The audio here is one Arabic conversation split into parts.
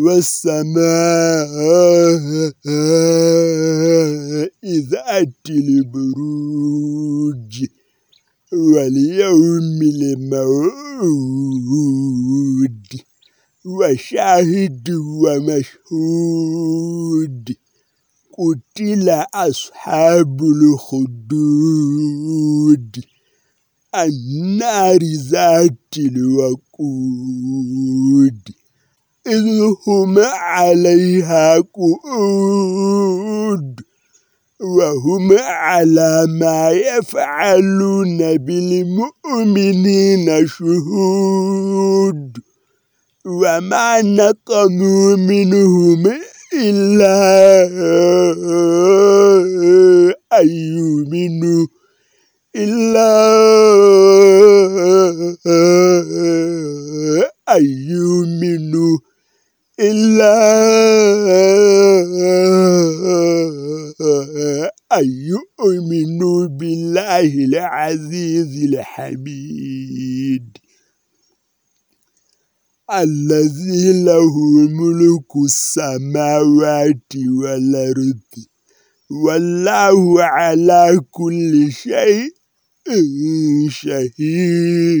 والسماء ذات البروج واليوم الموعود وشاهد ومشهود قتل أصحاب الخدود النار ذات الوقود إذ هم عليها قعود وهم على ما يفعلون بالمؤمنين شهود وما نقموا منهم إلا أن يؤمنوا إلا أن يؤمنوا إلا أن يؤمنوا بالله العزيز الحميد الذي له ملك السماوات والأرض والله على كل شيء شهيد.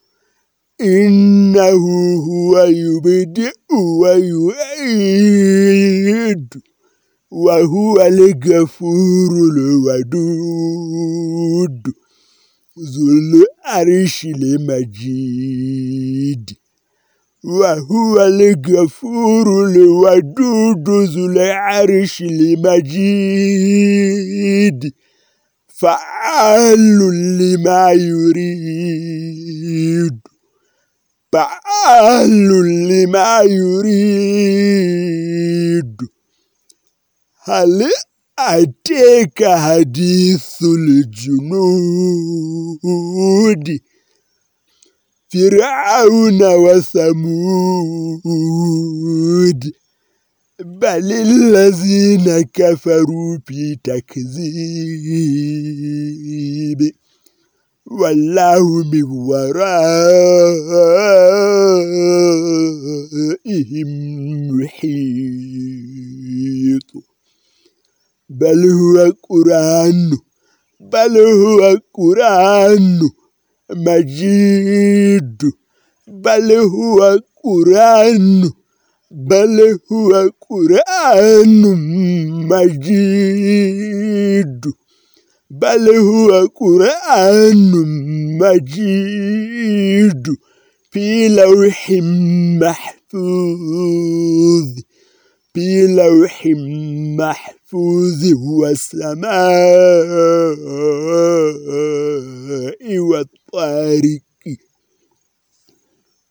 إنه هو يبدئ ويعيد وهو الغفور الودود ذو العرش المجيد وهو الغفور الودود ذو العرش المجيد فعال لما يريد فعال لما يريد هل أتيك حديث الجنود فرعون وثمود بل الذين كفروا في تكذيب والله من ورائهم محيط بل هو قرآن بل هو قرآن مجيد بل هو قرآن بل هو قرآن مجيد بل هو قرآن مجيد في لوح محفوظ في لوح محفوظ والسماء والطارق